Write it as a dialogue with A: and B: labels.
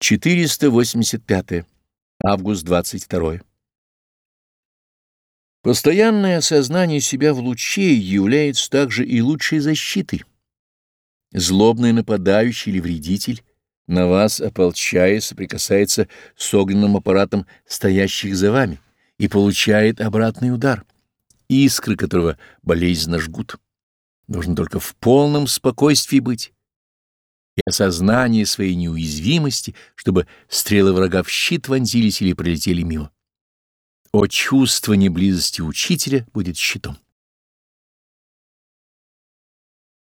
A: 485. Август 22. Постоянное осознание себя в луче является также и лучшей защитой. Злобный нападающий или вредитель на вас, ополчаясь, соприкасается с огненным аппаратом стоящих за вами и получает обратный удар, искры которого болезненно жгут. Нужно только в полном спокойствии быть и осознание своей неуязвимости, чтобы стрелы врага в щит вонзились или пролетели мимо. О чувство неблизости учителя будет щитом.